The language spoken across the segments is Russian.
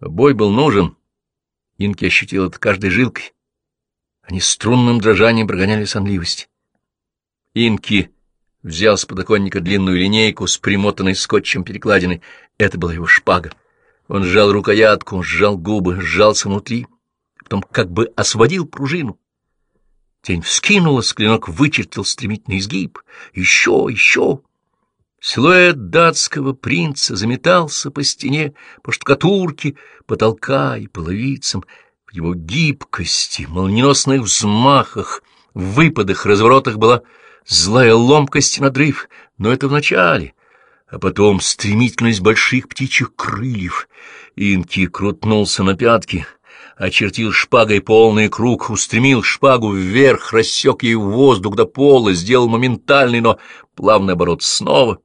Бой был нужен. Инки ощутил это каждой жилкой. Они струнным дрожанием прогоняли сонливость. Инки взял с подоконника длинную линейку с примотанной скотчем перекладиной. Это была его шпага. Он сжал рукоятку, сжал губы, сжался внутри, потом как бы освободил пружину. Тень вскинулась, клинок вычертил стремительный изгиб. Еще, еще. Силуэт датского принца заметался по стене, по штукатурке, потолка и половицам, в его гибкости, молниеносных взмахах, выпадах, разворотах была злая ломкость и надрыв, но это в начале, а потом стремительность больших птичьих крыльев. Инки крутнулся на пятки, очертил шпагой полный круг, устремил шпагу вверх, рассек ей воздух до пола, сделал моментальный, но плавный оборот снова.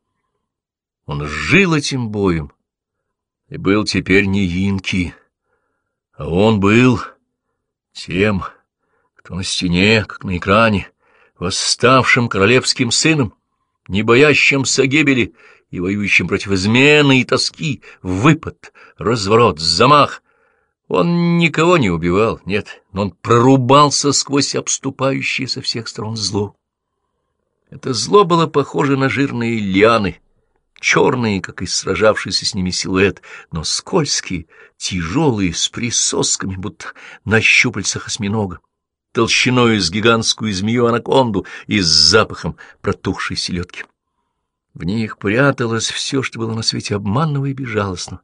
Он жил этим боем и был теперь не Инки, а он был тем, кто на стене, как на экране, восставшим королевским сыном, не боящимся гибели и воюющим против измены и тоски, выпад, разворот, замах. Он никого не убивал, нет, но он прорубался сквозь обступающее со всех сторон зло. Это зло было похоже на жирные лианы, черные, как и сражавшийся с ними силуэт, но скользкие, тяжелые, с присосками, будто на щупальцах осьминога толщиной с гигантскую змею-анаконду и с запахом протухшей селедки. В них пряталось все, что было на свете обманного и безжалостно,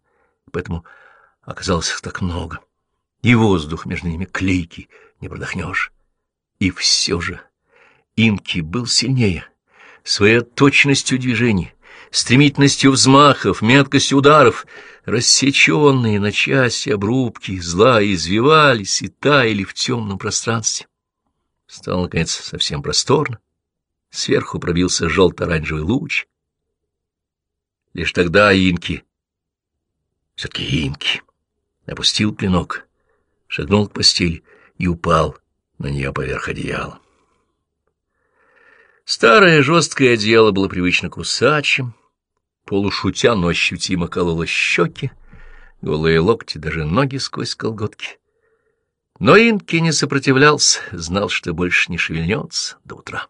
поэтому оказалось их так много. И воздух между ними клейкий, не продохнешь. И все же Инки был сильнее, своей точностью движений, стремительностью взмахов, меткостью ударов, рассеченные на части обрубки зла извивались и таяли в темном пространстве. Стало, наконец, совсем просторно. Сверху пробился желто-оранжевый луч. Лишь тогда Инки, все-таки Инки, опустил клинок, шагнул к постели и упал на нее поверх одеяла. Старое жесткое одеяло было привычно кусачим, полушутя, но ощутимо кололо щеки, голые локти, даже ноги сквозь колготки. Но Инки не сопротивлялся, знал, что больше не шевельнется до утра.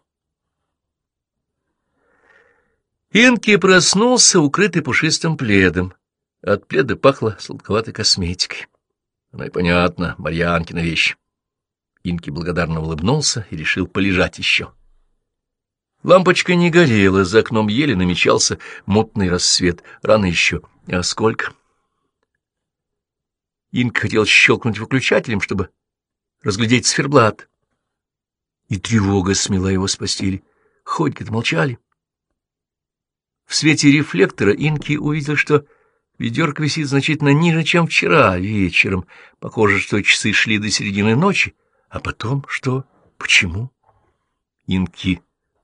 Инки проснулся, укрытый пушистым пледом. От пледа пахло сладковатой косметикой. Ну и понятно, Марьянкина вещь. Инки благодарно улыбнулся и решил полежать еще. Лампочка не горела, за окном еле намечался мутный рассвет. Рано еще. А сколько? Инк хотел щелкнуть выключателем, чтобы разглядеть циферблат. И тревога смела его с постели. Ходьки-то молчали. В свете рефлектора Инки увидел, что ведерко висит значительно ниже, чем вчера вечером. Похоже, что часы шли до середины ночи. А потом что? Почему? Инки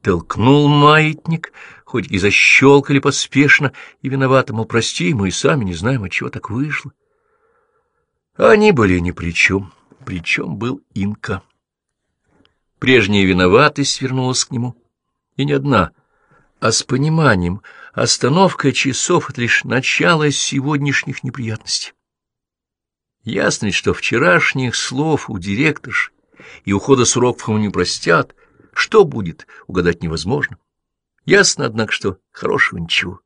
толкнул маятник, хоть и защелкали поспешно, и виновато, мол, прости, мы и сами не знаем, от чего так вышло. Они были ни при чем, причем был Инка. Прежняя виноватость вернулась к нему, и не одна, а с пониманием, остановка часов — это лишь начало сегодняшних неприятностей. Ясно, что вчерашних слов у директорши и ухода с ему не простят — что будет, угадать невозможно. Ясно, однако, что хорошего ничего.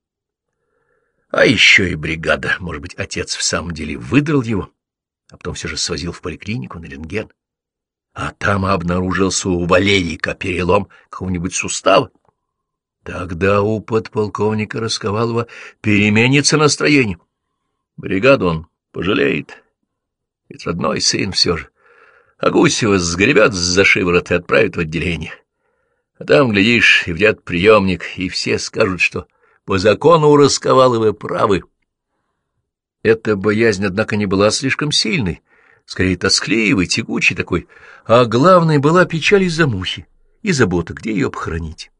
А еще и бригада. Может быть, отец в самом деле выдрал его, а потом все же свозил в поликлинику на рентген. А там обнаружился у Валерика перелом какого-нибудь сустава. Тогда у подполковника Расковалова переменится настроение. Бригаду он пожалеет, ведь родной сын все же. А Гусева сгребет за шиворот и отправит в отделение. А там, глядишь, и вдят приемник, и все скажут, что по закону у Расковаловы правы. Эта боязнь, однако, не была слишком сильной, скорее тоскливой, тягучей такой, а главной была печаль из-за мухи и забота, где ее похоронить.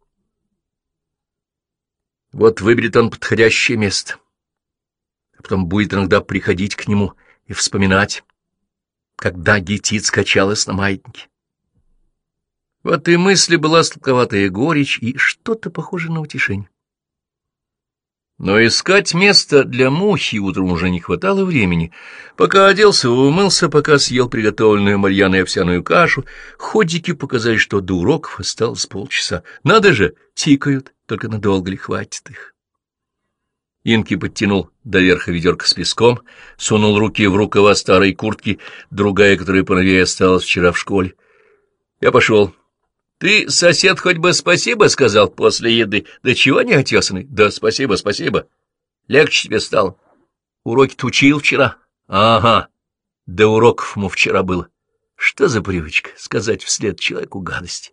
Вот выберет он подходящее место, а потом будет иногда приходить к нему и вспоминать, когда гетит скачалась на маятнике. В этой мысли была сладковатая горечь и что-то похожее на утешение. Но искать место для мухи утром уже не хватало времени. Пока оделся, умылся, пока съел приготовленную Марьяной овсяную кашу, ходики показали, что до уроков осталось полчаса. Надо же, тикают, только надолго ли хватит их. Инки подтянул до верха ведерко с песком, сунул руки в рукава старой куртки, другая, которая поновее осталась вчера в школе. Я пошел. Ты, сосед, хоть бы спасибо сказал после еды. Да чего не отесанный? Да спасибо, спасибо. Легче тебе стало. Уроки-то учил вчера. Ага. До уроков ему вчера было. Что за привычка сказать вслед человеку гадости?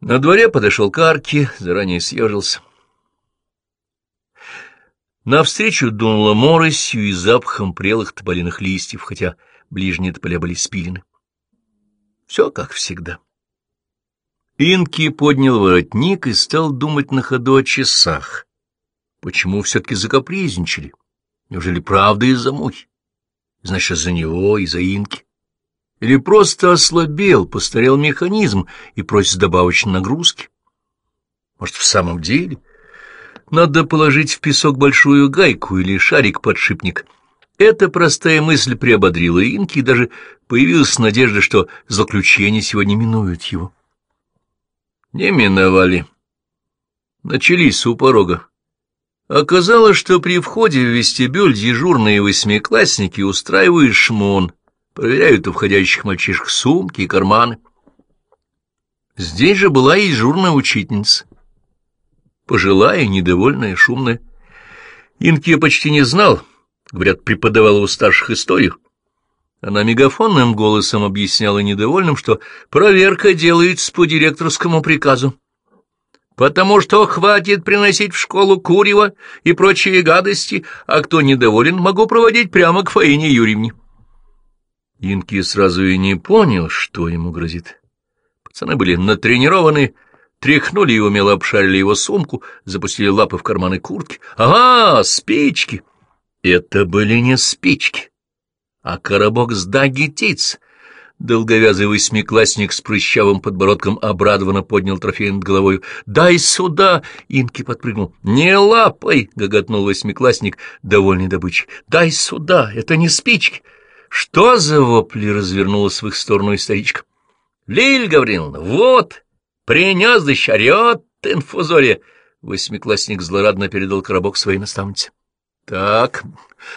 На дворе подошел к арке, заранее съежился. Навстречу дунуло моросью и запахом прелых тополиных листьев, хотя ближние тополя были спилены. Все как всегда. Инки поднял воротник и стал думать на ходу о часах. Почему все-таки закапризничали? Неужели правда из-за мухи? Значит, из-за него, из-за Инки? Или просто ослабел, постарел механизм и просит добавочной нагрузки? Может, в самом деле надо положить в песок большую гайку или шарик-подшипник? Эта простая мысль приободрила Инки, и даже появилась надежда, что заключение сегодня минует его. Не миновали. Начались у порога. Оказалось, что при входе в вестибюль дежурные восьмиклассники устраивают шмон, проверяют у входящих мальчишек сумки и карманы. Здесь же была и дежурная учительница. Пожилая, недовольная, шумная. Инки я почти не знал. Говорят, преподавала у старших историю. Она мегафонным голосом объясняла недовольным, что проверка делается по директорскому приказу. «Потому что хватит приносить в школу курево и прочие гадости, а кто недоволен, могу проводить прямо к Фаине Юрьевне». Инки сразу и не понял, что ему грозит. Пацаны были натренированы, тряхнули и умело обшарили его сумку, запустили лапы в карманы куртки. «Ага, спички!» Это были не спички а коробок с дагетиц. Долговязый восьмиклассник с прыщавым подбородком обрадованно поднял трофей над головой. «Дай сюда!» — Инки подпрыгнул. «Не лапай!» — гоготнул восьмиклассник, довольный добычей. «Дай сюда! Это не спички!» «Что за вопли?» — развернулась в их сторону историчка. «Лиль Гавриловна, вот! Принес да щарет инфузория!» Восьмиклассник злорадно передал коробок своей наставнице. «Так,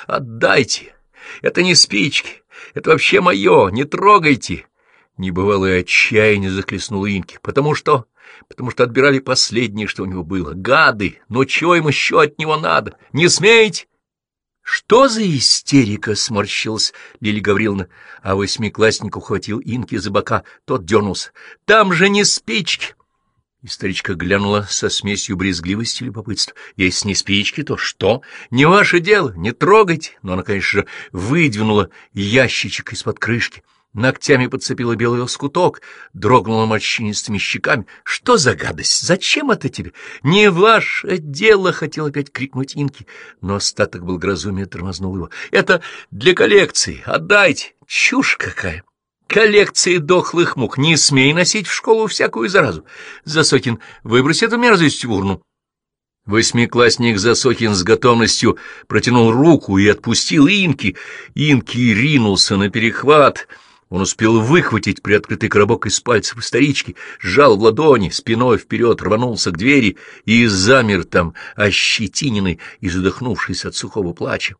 отдайте!» Это не спички, это вообще мое, не трогайте. Небывалое отчаяние захлестнуло Инки. Потому что... Потому что отбирали последнее, что у него было. Гады! Но чего им еще от него надо? Не смейте! Что за истерика? — сморщилась Лилия Гавриловна, а восьмиклассник ухватил Инки за бока. Тот дернулся. — Там же не спички! И старичка глянула со смесью брезгливости и любопытства. Если не спички, то что? Не ваше дело, не трогайте. Но она, конечно же, выдвинула ящичек из-под крышки, ногтями подцепила белый лоскуток, дрогнула морщинистыми щеками. Что за гадость? Зачем это тебе? Не ваше дело, хотел опять крикнуть Инки, но остаток был грозумия тормознул его. Это для коллекции, отдайте. Чушь какая! коллекции дохлых мух. Не смей носить в школу всякую заразу. Засокин, выбрось эту мерзость в урну. Восьмиклассник Засокин с готовностью протянул руку и отпустил Инки. Инки ринулся на перехват. Он успел выхватить приоткрытый коробок из пальцев старички, сжал в ладони, спиной вперед рванулся к двери и замер там, ощетиненный и задохнувшись от сухого плача.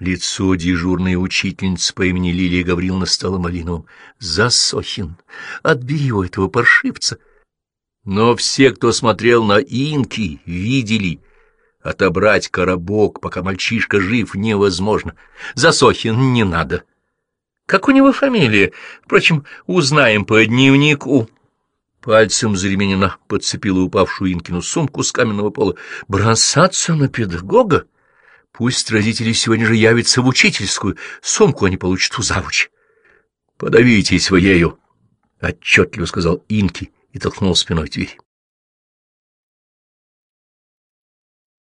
Лицо дежурной учительницы по имени Лилия Гавриловна стало малиновым. «Засохин! Отбери у этого паршивца!» Но все, кто смотрел на инки, видели. Отобрать коробок, пока мальчишка жив, невозможно. Засохин не надо. Как у него фамилия? Впрочем, узнаем по дневнику. Пальцем Зременина подцепила упавшую Инкину сумку с каменного пола. Бросаться на педагога? Пусть родители сегодня же явятся в учительскую, сумку они получат у завуч. — Подавитесь вы ею, — отчетливо сказал Инки и толкнул спиной дверь.